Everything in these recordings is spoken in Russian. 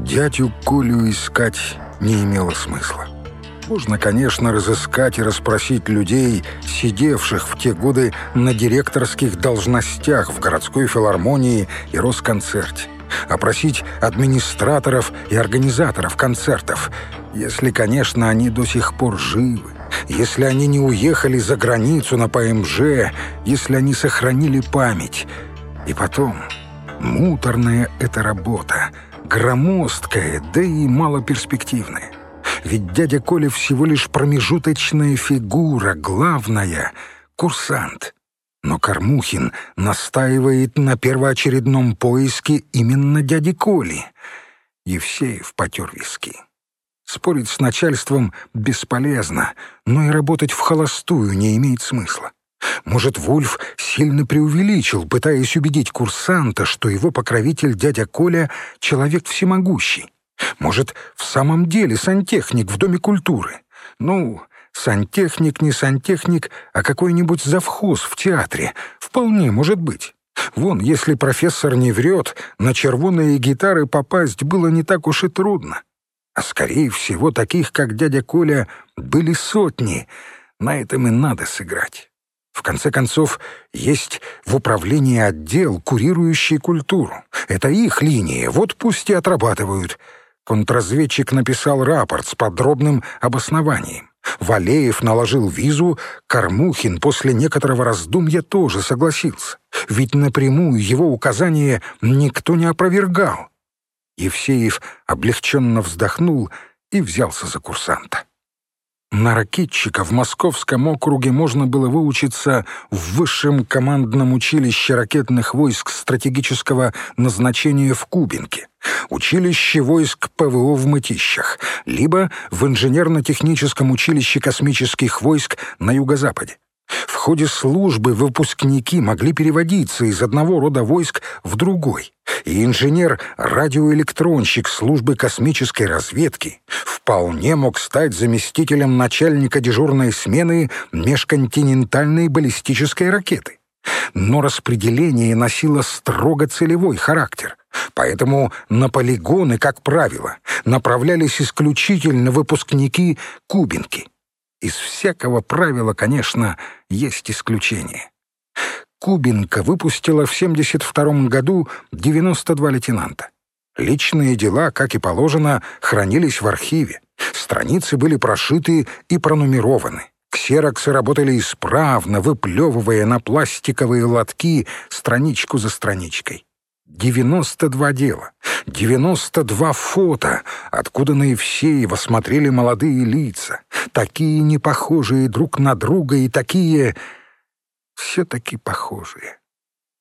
Дядю Колю искать не имело смысла. Можно, конечно, разыскать и расспросить людей, сидевших в те годы на директорских должностях в городской филармонии и Росконцерте. Опросить администраторов и организаторов концертов, если, конечно, они до сих пор живы, если они не уехали за границу на ПМЖ, если они сохранили память. И потом, муторная эта работа, громоздкая, да и малоперспективная. Ведь дядя Коля всего лишь промежуточная фигура, главная — курсант. Но Кормухин настаивает на первоочередном поиске именно дяди Коли. Евсеев потер виски. Спорить с начальством бесполезно, но и работать в холостую не имеет смысла. Может, Вульф сильно преувеличил, пытаясь убедить курсанта, что его покровитель дядя Коля — человек всемогущий. Может, в самом деле сантехник в Доме культуры? Ну, сантехник не сантехник, а какой-нибудь завхоз в театре. Вполне может быть. Вон, если профессор не врет, на червоные гитары попасть было не так уж и трудно. А скорее всего, таких, как дядя Коля, были сотни. На этом и надо сыграть. В конце концов, есть в управлении отдел, курирующий культуру. Это их линия, вот пусть и отрабатывают. Контрразведчик написал рапорт с подробным обоснованием. Валеев наложил визу, Кормухин после некоторого раздумья тоже согласился. Ведь напрямую его указания никто не опровергал. Евсеев облегченно вздохнул и взялся за курсанта. На ракетчика в Московском округе можно было выучиться в высшем командном училище ракетных войск стратегического назначения в Кубинке, училище войск ПВО в Мытищах, либо в инженерно-техническом училище космических войск на юго-западе. В ходе службы выпускники могли переводиться из одного рода войск в другой, и инженер-радиоэлектронщик службы космической разведки вполне мог стать заместителем начальника дежурной смены межконтинентальной баллистической ракеты. Но распределение носило строго целевой характер, поэтому на полигоны, как правило, направлялись исключительно выпускники Кубинки — из всякого правила, конечно, есть исключение. Кубинка выпустила в 72 году 92 лейтенанта. Личные дела, как и положено, хранились в архиве. Страницы были прошиты и пронумерованы. Ксероксы работали исправно, выплевывая на пластиковые лотки страничку за страничкой. 92 дела, 92 фото, откуда на Евсеева смотрели молодые лица, такие непохожие друг на друга и такие... все-таки похожие.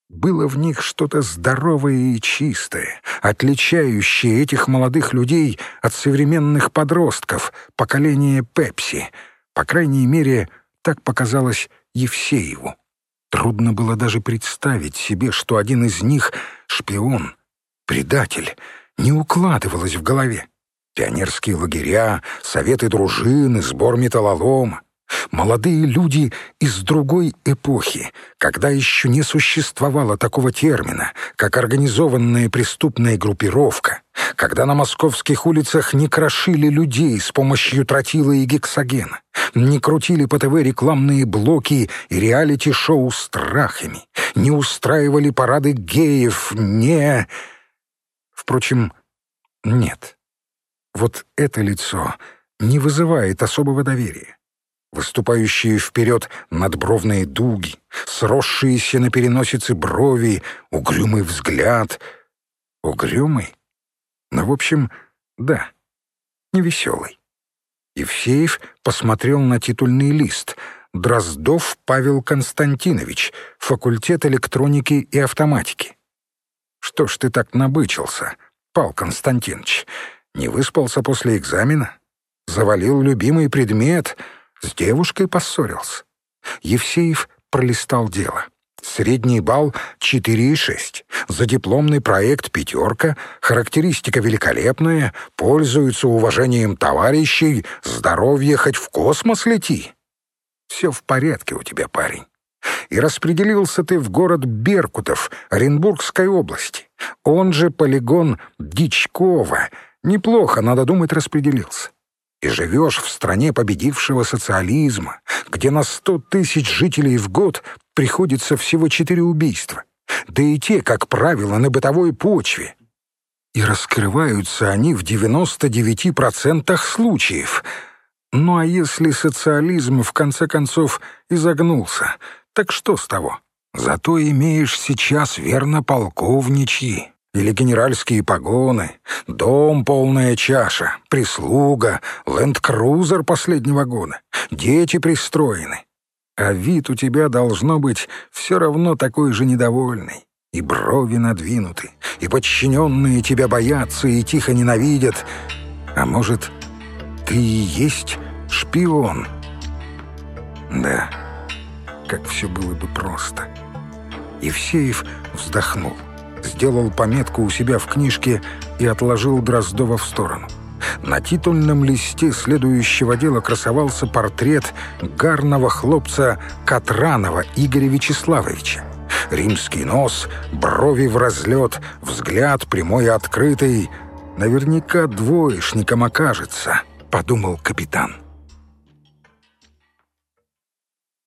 Было в них что-то здоровое и чистое, отличающее этих молодых людей от современных подростков, поколения Пепси. По крайней мере, так показалось Евсееву. Трудно было даже представить себе, что один из них — шпион, предатель, не укладывалось в голове. Пионерские лагеря, советы дружины, сбор металлолома. Молодые люди из другой эпохи, когда еще не существовало такого термина, как организованная преступная группировка, когда на московских улицах не крошили людей с помощью тротила и гексогена, не крутили по ТВ рекламные блоки и реалити-шоу страхами, не устраивали парады геев, не... Впрочем, нет. Вот это лицо не вызывает особого доверия. Выступающие вперед надбровные дуги, сросшиеся на переносице брови, угрюмый взгляд. Угрюмый? Ну, в общем, да, невеселый. Евсеев посмотрел на титульный лист. Дроздов Павел Константинович, факультет электроники и автоматики. Что ж ты так набычился, Пал Константинович? Не выспался после экзамена? Завалил любимый предмет? С девушкой поссорился? Евсеев пролистал дело. Средний балл 4,6. За дипломный проект «пятерка», характеристика великолепная, пользуется уважением товарищей, здоровье хоть в космос лети. Все в порядке у тебя, парень. И распределился ты в город Беркутов, Оренбургской области. Он же полигон Дичкова. Неплохо, надо думать, распределился. И живешь в стране победившего социализма, где на сто тысяч жителей в год приходится всего четыре убийства. Да и те, как правило, на бытовой почве. И раскрываются они в 99% случаев. Ну а если социализм в конце концов изогнулся, так что с того? Зато имеешь сейчас верно полковничьи или генеральские погоны, дом полная чаша, прислуга, ленд-крузер последнего года, дети пристроены. А вид у тебя должно быть все равно такой же недовольный. И брови надвинуты, и подчиненные тебя боятся и тихо ненавидят. А может, ты и есть шпион? Да, как все было бы просто. Евсеев вздохнул сделал пометку у себя в книжке и отложил Дроздова в сторону. На титульном листе следующего дела красовался портрет гарного хлопца Катранова Игоря Вячеславовича. Римский нос, брови в разлет, взгляд прямой и открытый. «Наверняка двоечником окажется», — подумал капитан.